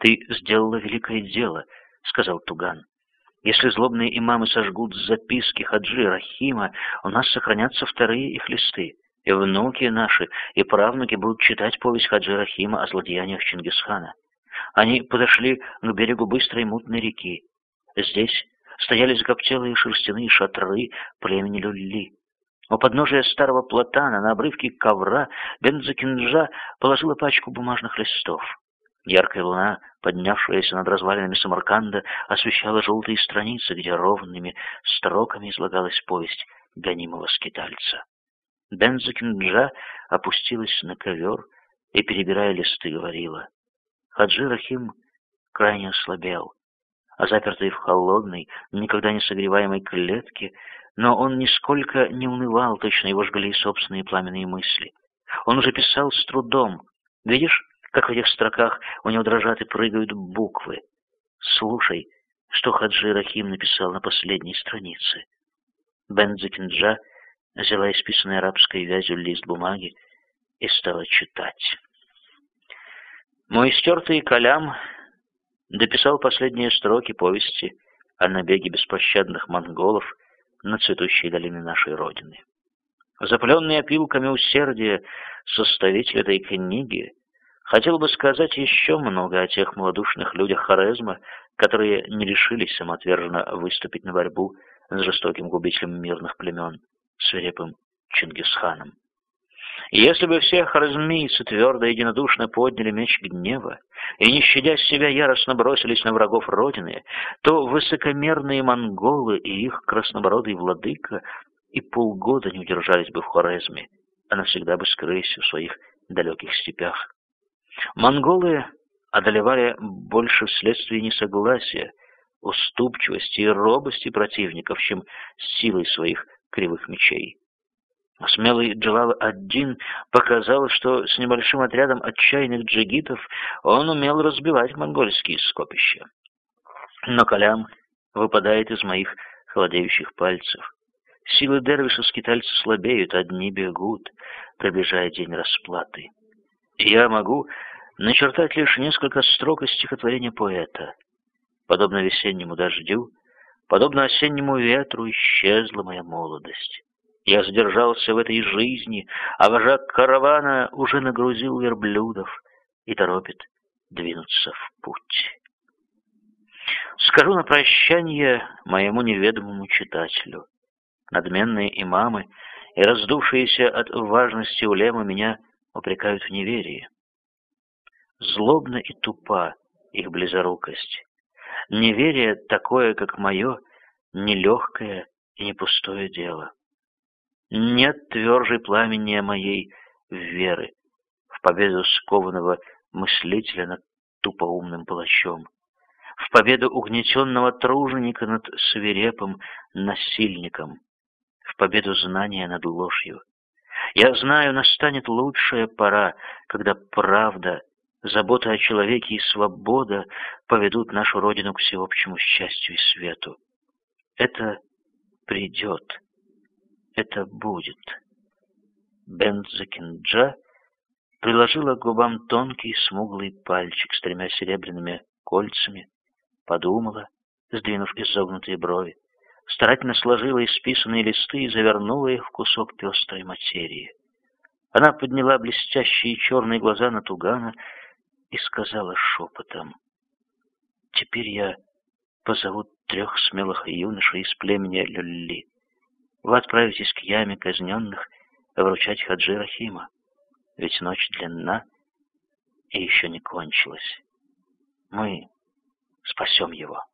«Ты сделала великое дело», — сказал Туган. «Если злобные имамы сожгут записки Хаджи Рахима, у нас сохранятся вторые их листы, и внуки наши, и правнуки будут читать повесть Хаджи Рахима о злодеяниях Чингисхана. Они подошли к берегу быстрой мутной реки. Здесь стояли закоптелые шерстяные шатры племени Люлли. У подножия старого платана на обрывке ковра Бензакинджа положила пачку бумажных листов. Яркая луна, поднявшаяся над развалинами Самарканда, освещала желтые страницы, где ровными строками излагалась повесть гонимого скитальца. Бензакинджа опустилась на ковер и, перебирая листы, говорила. Хаджи Рахим крайне ослабел, а запертый в холодной, никогда не согреваемой клетке, но он нисколько не унывал, точно его жгли собственные пламенные мысли. Он уже писал с трудом. Видишь, как в этих строках у него дрожат и прыгают буквы? Слушай, что Хаджи Рахим написал на последней странице. Бензакинджа взяла исписанный арабской вязью лист бумаги и стала читать. Мой стертый калям дописал последние строки повести о набеге беспощадных монголов на цветущие долины нашей Родины. Запленный опилками усердия составитель этой книги хотел бы сказать еще много о тех малодушных людях Хорезма, которые не решились самоотверженно выступить на борьбу с жестоким губителем мирных племен, свирепым Чингисханом. Если бы все харизмийцы твердо и единодушно подняли меч гнева и, не щадя себя, яростно бросились на врагов Родины, то высокомерные монголы и их краснобородый владыка и полгода не удержались бы в Хорезме, а навсегда бы скрылись в своих далеких степях. Монголы одолевали больше вследствие несогласия, уступчивости и робости противников, чем силой своих кривых мечей. Смелый Джалал-ад-Дин показал, что с небольшим отрядом отчаянных джигитов он умел разбивать монгольские скопища. Но Калям выпадает из моих холодеющих пальцев. Силы дервиша-скитальца слабеют, одни бегут, приближая день расплаты. Я могу начертать лишь несколько строк из стихотворения поэта. Подобно весеннему дождю, подобно осеннему ветру исчезла моя молодость. Я задержался в этой жизни, а вожак каравана уже нагрузил верблюдов и торопит двинуться в путь. Скажу на прощание моему неведомому читателю. Надменные имамы и раздувшиеся от важности улемы меня упрекают в неверии. Злобна и тупа их близорукость. Неверие такое, как мое, нелегкое и не пустое дело. Нет твержей пламени моей веры в победу скованного мыслителя над тупоумным палачом, в победу угнетенного труженика над свирепым насильником, в победу знания над ложью. Я знаю, настанет лучшая пора, когда правда, забота о человеке и свобода поведут нашу Родину к всеобщему счастью и свету. Это придет это будет. Бензакинджа приложила к губам тонкий смуглый пальчик с тремя серебряными кольцами, подумала, сдвинув изогнутые брови, старательно сложила исписанные листы и завернула их в кусок пестрой материи. Она подняла блестящие черные глаза на Тугана и сказала шепотом, «Теперь я позову трех смелых юношей из племени Люлли. Вы отправитесь к яме казненных вручать Хаджи Рахима, ведь ночь длинна и еще не кончилась. Мы спасем его.